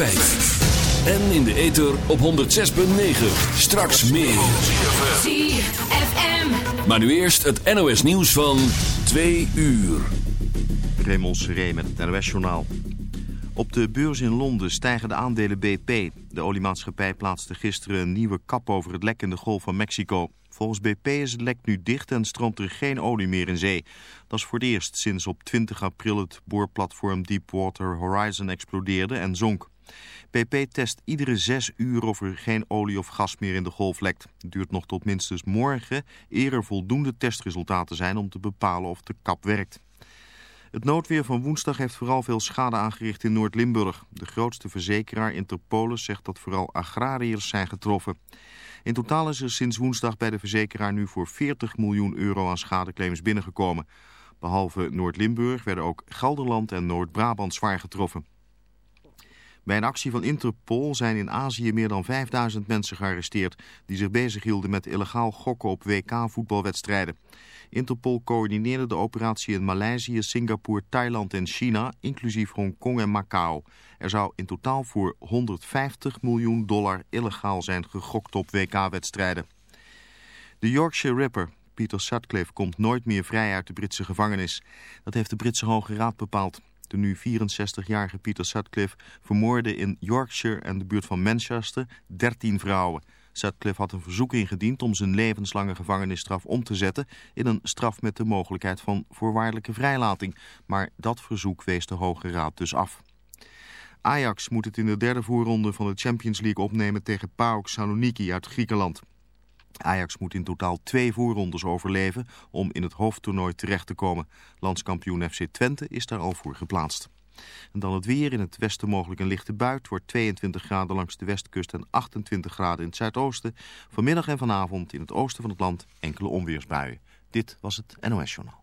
5. En in de ether op 106.9. Straks meer. ZFM. Maar nu eerst het NOS nieuws van 2 uur. Raymond Seré met het NOS-journaal. Op de beurs in Londen stijgen de aandelen BP. De oliemaatschappij plaatste gisteren een nieuwe kap over het lek in de Golf van Mexico. Volgens BP is het lek nu dicht en stroomt er geen olie meer in zee. Dat is voor het eerst sinds op 20 april het boorplatform Deepwater Horizon explodeerde en zonk. BP test iedere zes uur of er geen olie of gas meer in de golf lekt. Het duurt nog tot minstens morgen eer er voldoende testresultaten zijn om te bepalen of de kap werkt. Het noodweer van woensdag heeft vooral veel schade aangericht in Noord-Limburg. De grootste verzekeraar Interpolis zegt dat vooral agrariërs zijn getroffen. In totaal is er sinds woensdag bij de verzekeraar nu voor 40 miljoen euro aan schadeclaims binnengekomen. Behalve Noord-Limburg werden ook Gelderland en Noord-Brabant zwaar getroffen. Bij een actie van Interpol zijn in Azië meer dan 5000 mensen gearresteerd... die zich bezighielden met illegaal gokken op WK-voetbalwedstrijden. Interpol coördineerde de operatie in Maleisië, Singapore, Thailand en China... inclusief Hongkong en Macau. Er zou in totaal voor 150 miljoen dollar illegaal zijn gegokt op WK-wedstrijden. De Yorkshire Ripper, Peter Sutcliffe, komt nooit meer vrij uit de Britse gevangenis. Dat heeft de Britse Hoge Raad bepaald. De nu 64-jarige Peter Sutcliffe vermoorde in Yorkshire en de buurt van Manchester 13 vrouwen. Sutcliffe had een verzoek ingediend om zijn levenslange gevangenisstraf om te zetten in een straf met de mogelijkheid van voorwaardelijke vrijlating. Maar dat verzoek wees de Hoge Raad dus af. Ajax moet het in de derde voorronde van de Champions League opnemen tegen PAOK Saloniki uit Griekenland. Ajax moet in totaal twee voorrondes overleven om in het hoofdtoernooi terecht te komen. Landskampioen FC Twente is daar al voor geplaatst. En dan het weer. In het westen mogelijk een lichte buit. Wordt 22 graden langs de westkust en 28 graden in het zuidoosten. Vanmiddag en vanavond in het oosten van het land enkele onweersbuien. Dit was het NOS Journaal.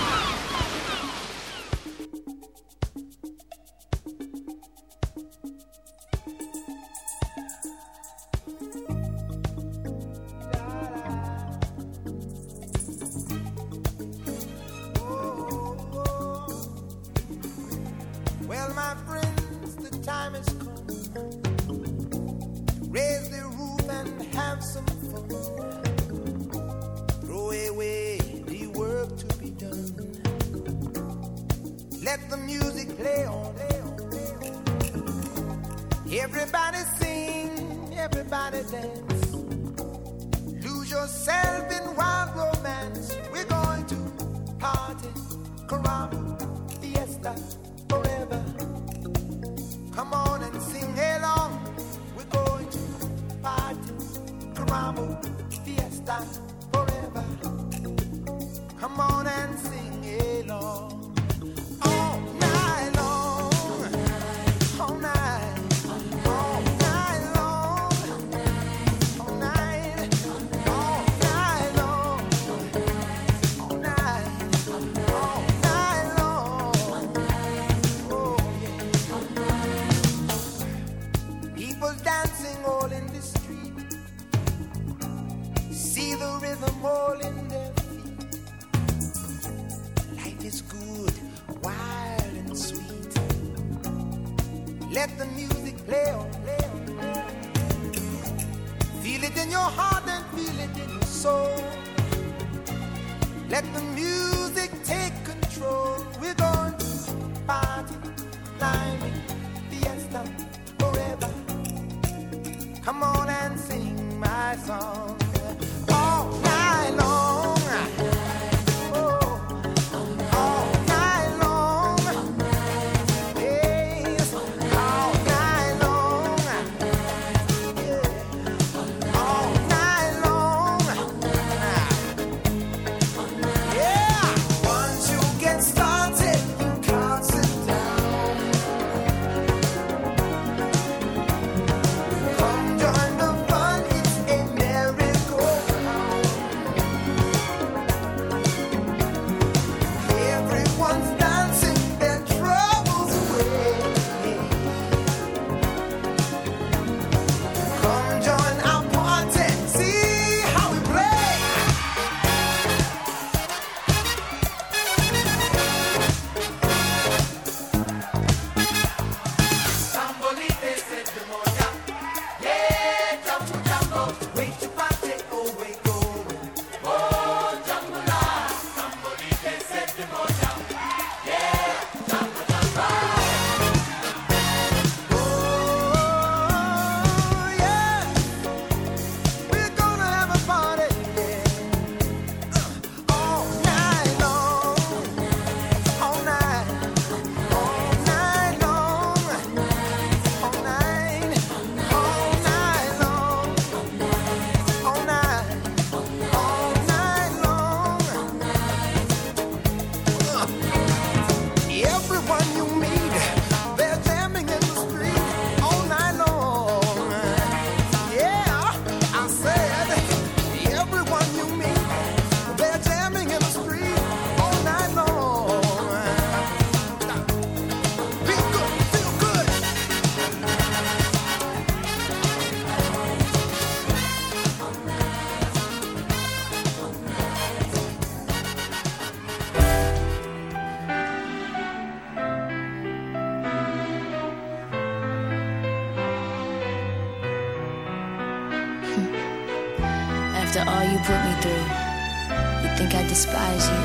despise you.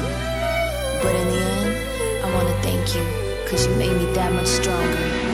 But in the end, I wanna thank you, cause you made me that much stronger.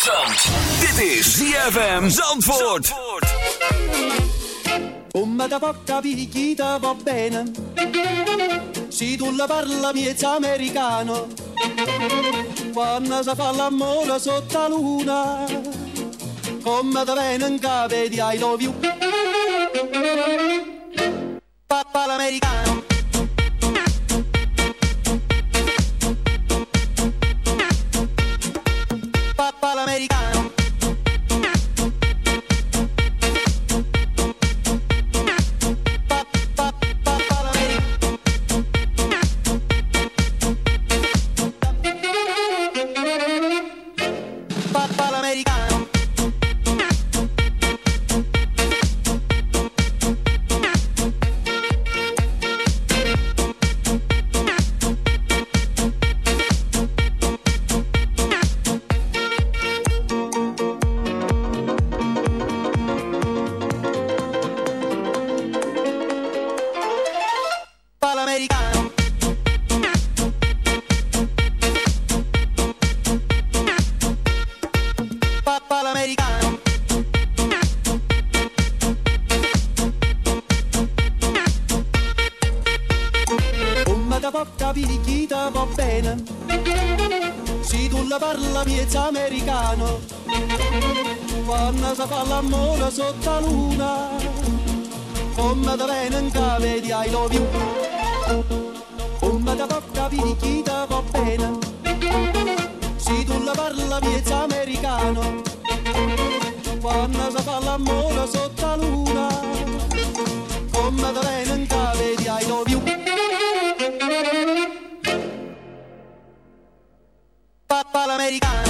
Zand. Dit is ZFM Zandvoort. Come da poca picchita va bene tu la parla miezza americano Quando si fa l'amore sotto la luna Come da di I love you Papà l'americano bene. Se tu la parla miezza americano Quando si fa l'amore sotto la luna Come da bene cave di I love Come da poca picchita va bene. Se tu la parla miezza americano Quando si fa l'amore sotto la luna Come da bene americano.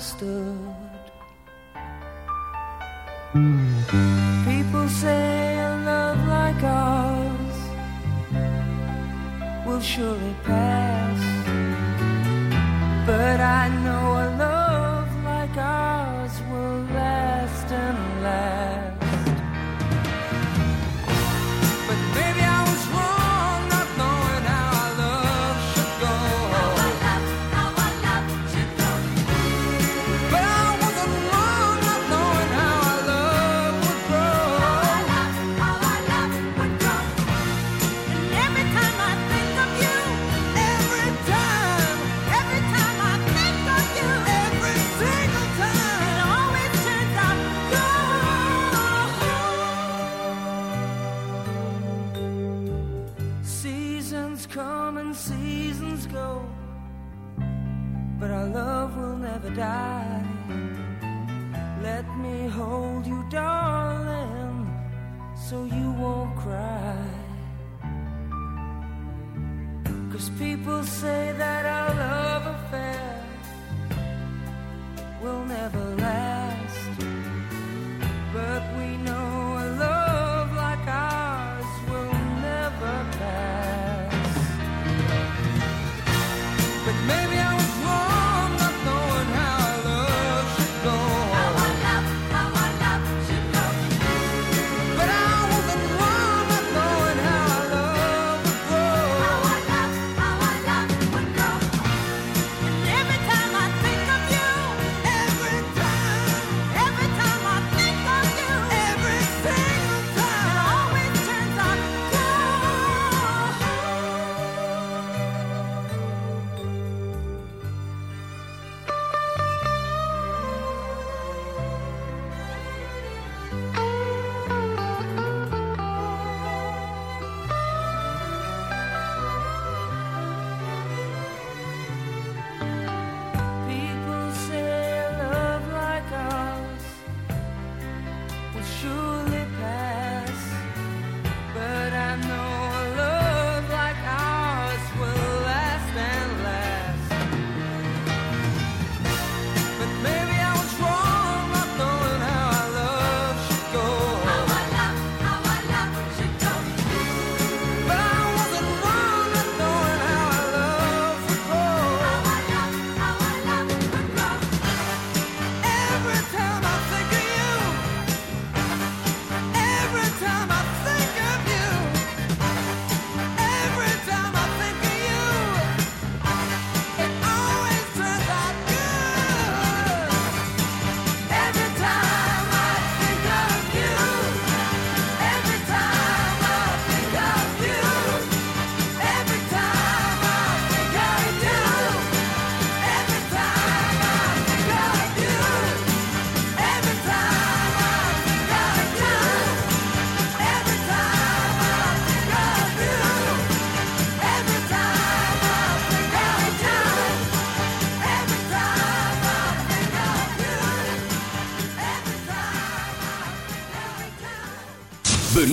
understood. Hmm. People say a love like ours will surely pass.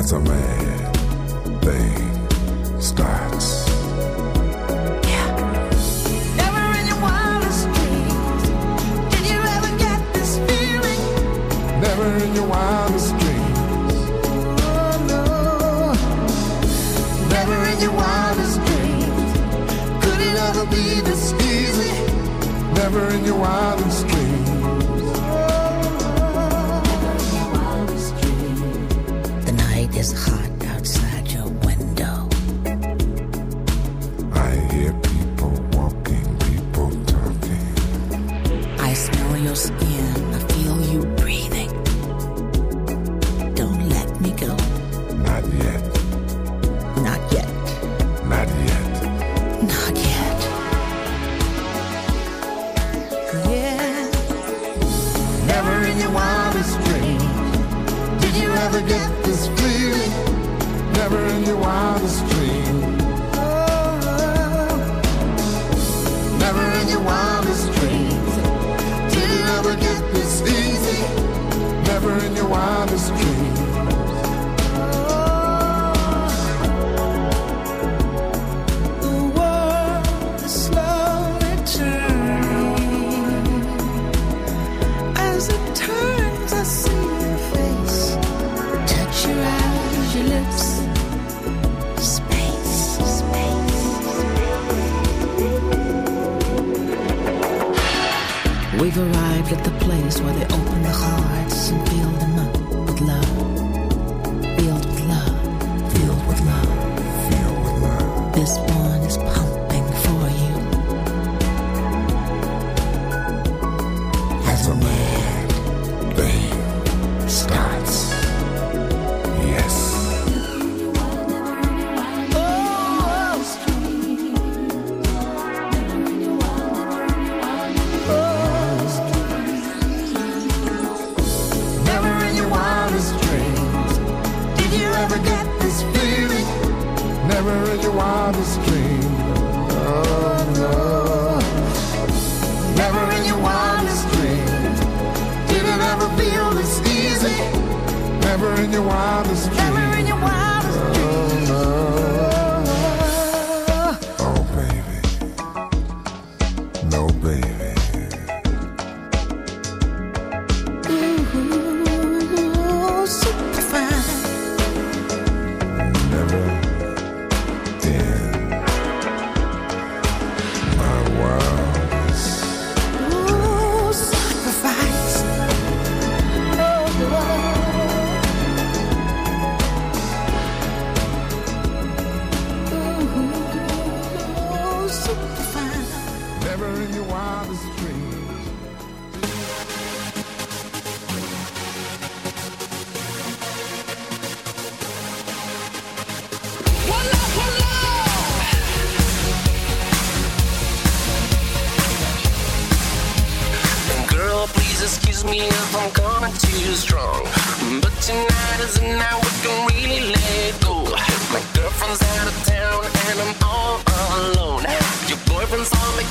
That's a man thing.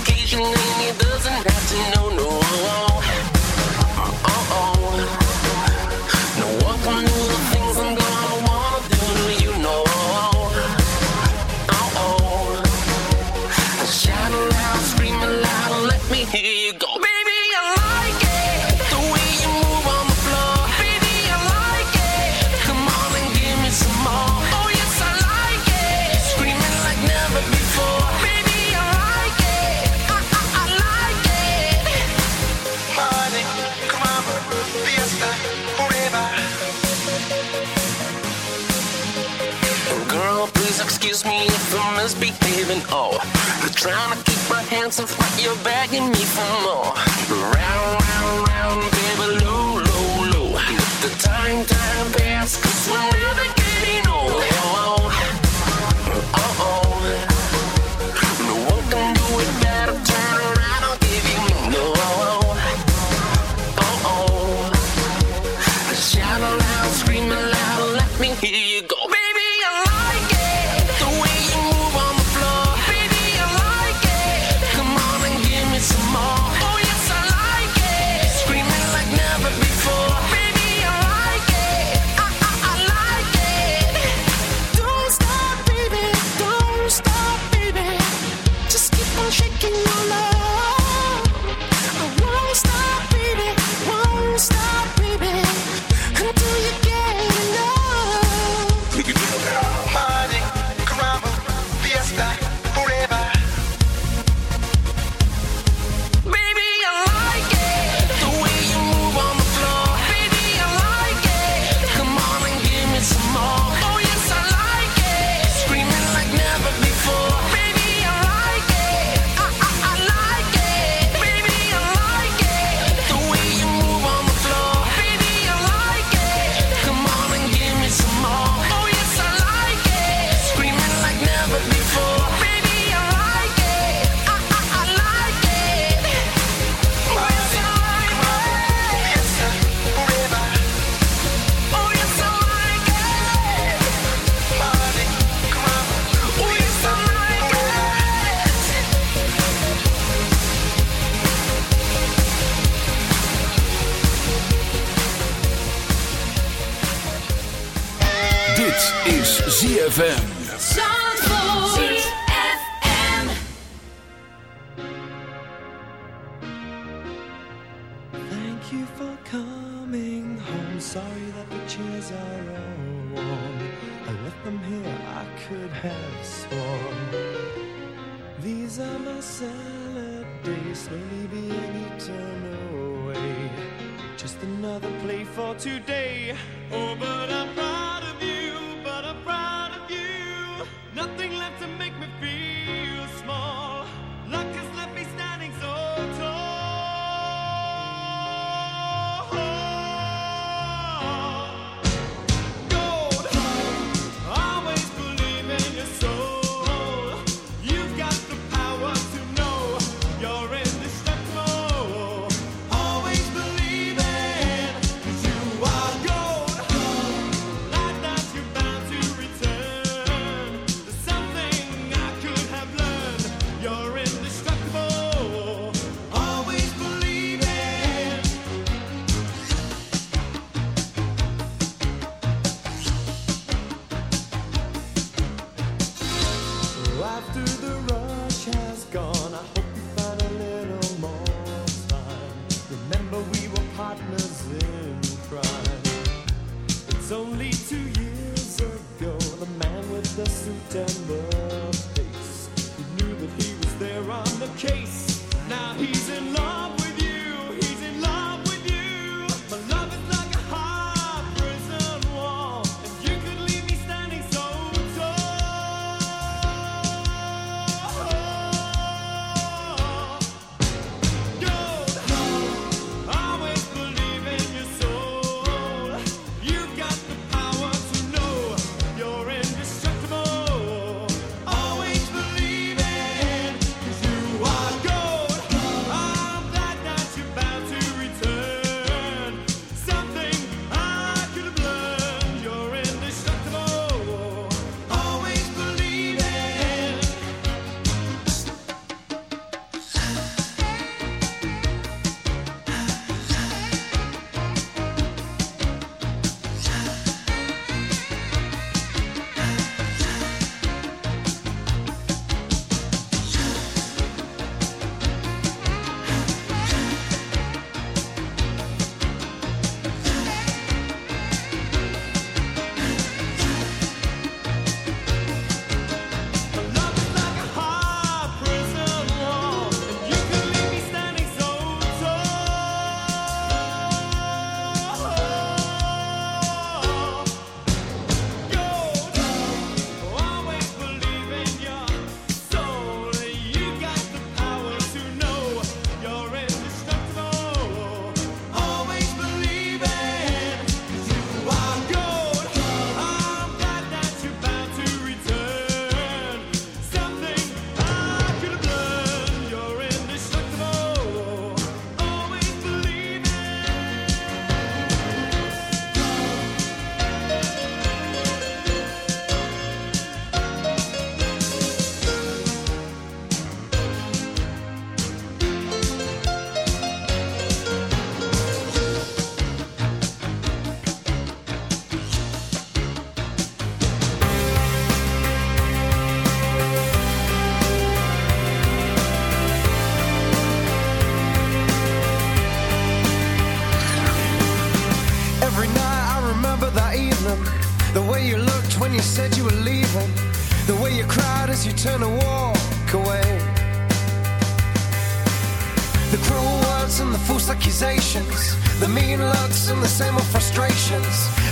Occasionally he doesn't have to know no one. Trying to keep my hands off, but you're begging me for more.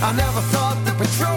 I never thought that we'd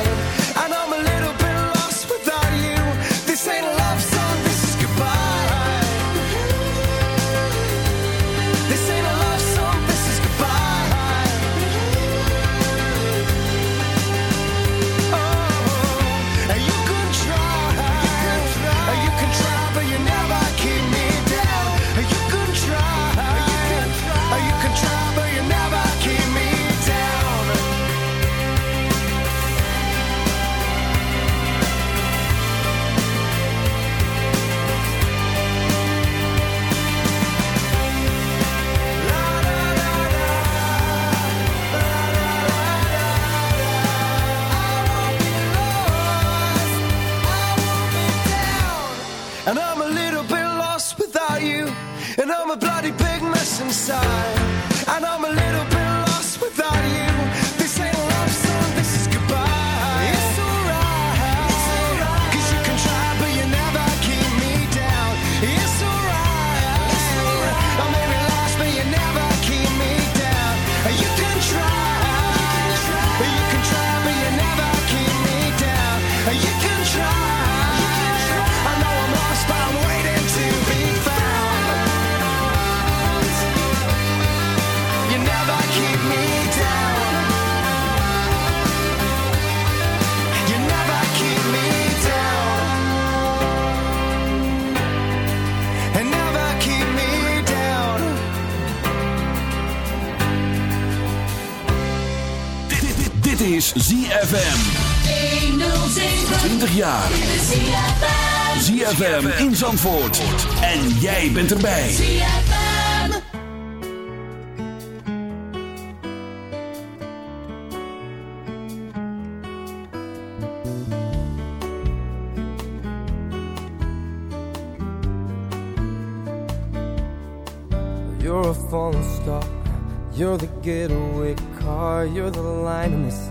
Is ZFM. 20 jaar. ZFM in Zandvoort. En jij bent erbij. You're a falling star. You're the getaway car. You're the line in the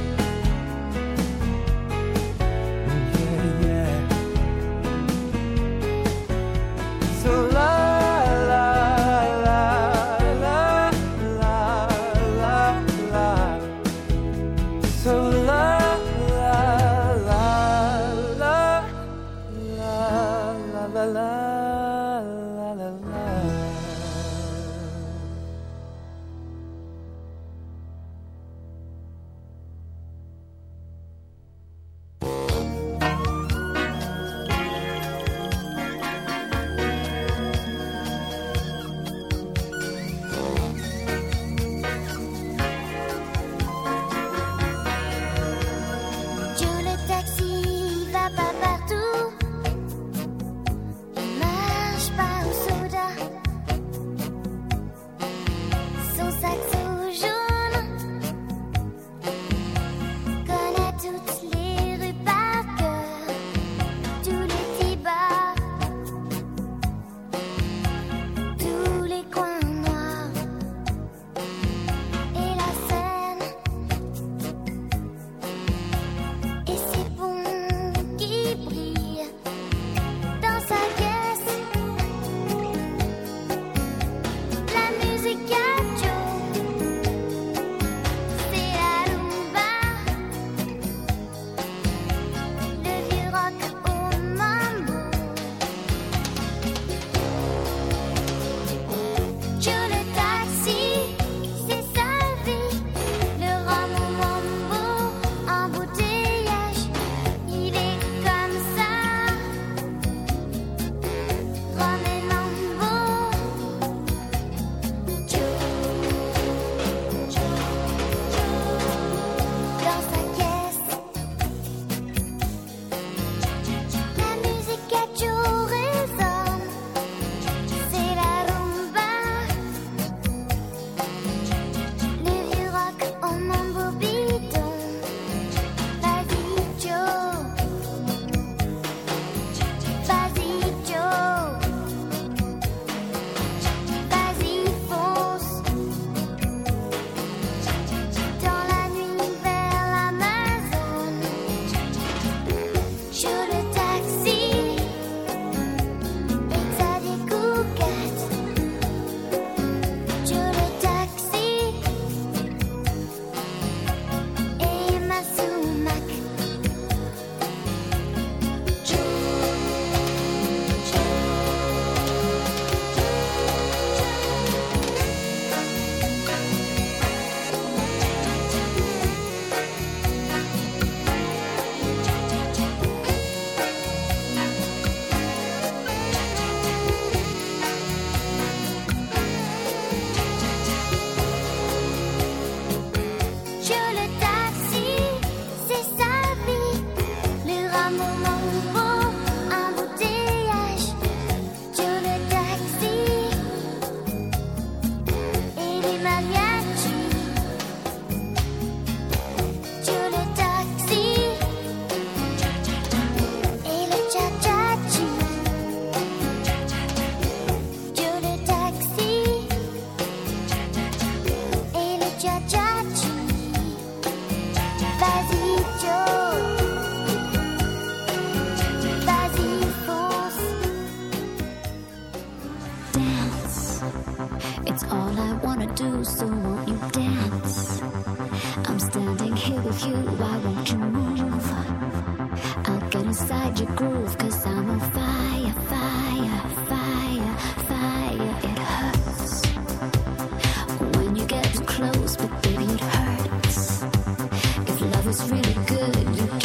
really good.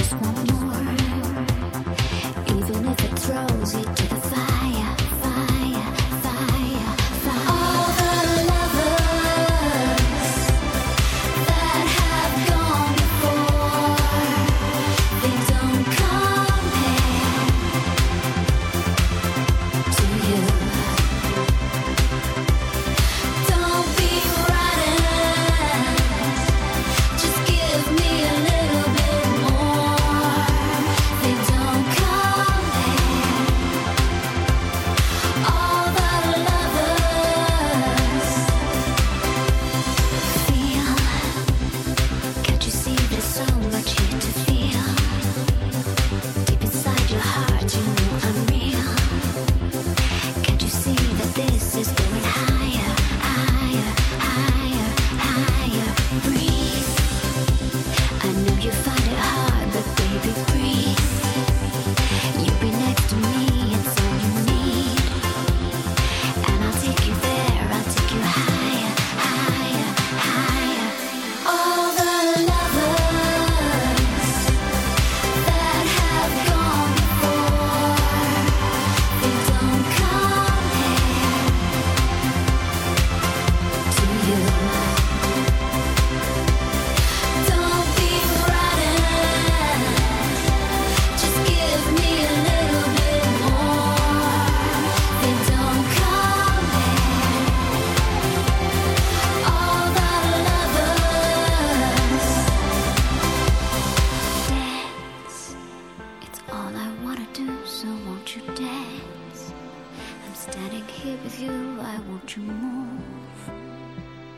With you, I want to move.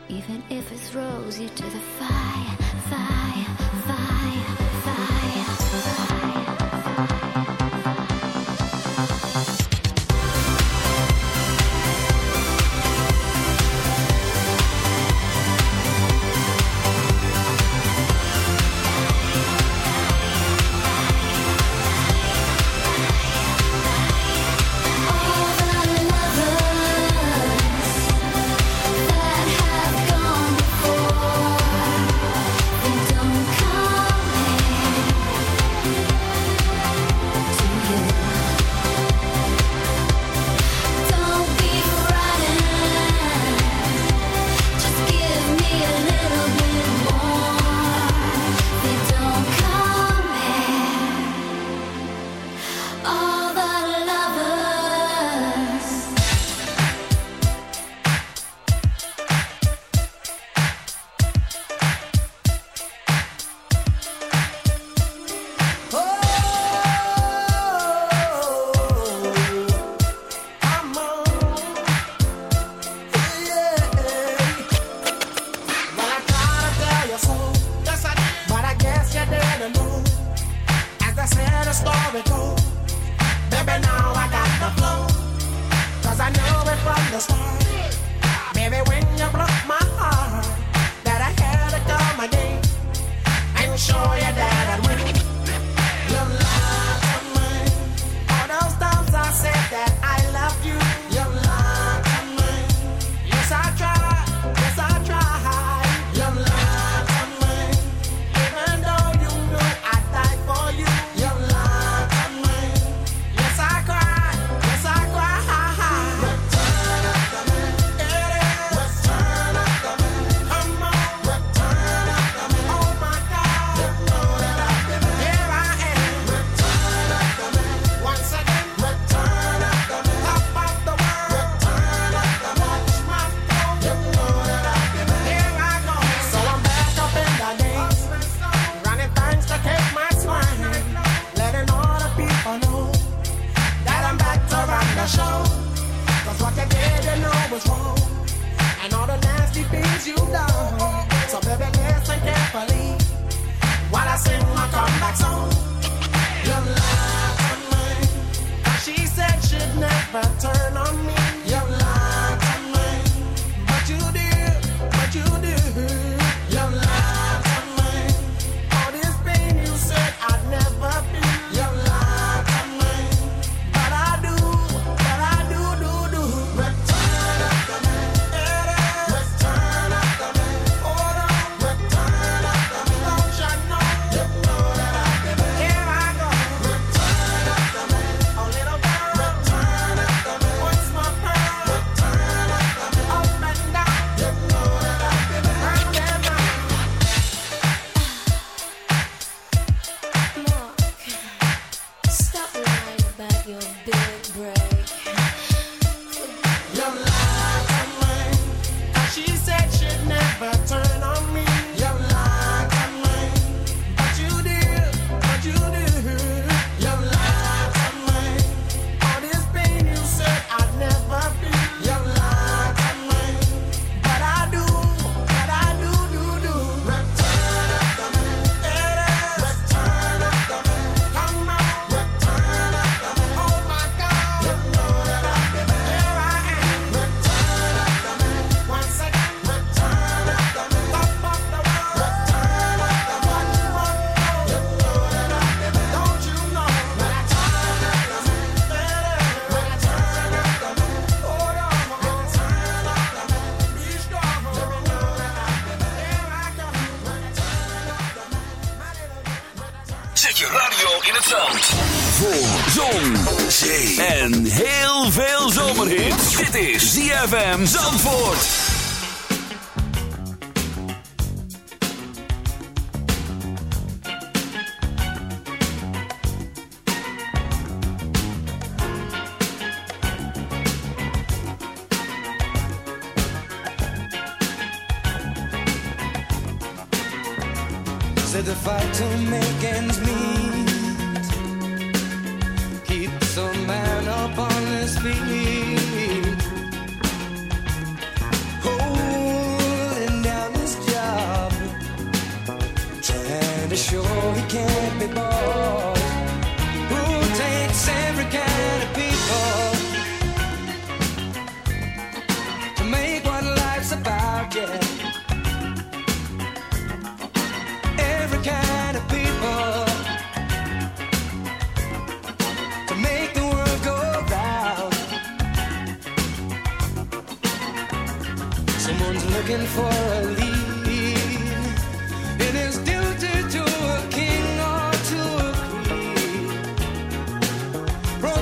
Even if it throws you to the fire, fire, fire, fire. fire.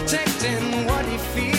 Protecting what he feels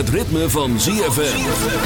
het ritme van ZFM.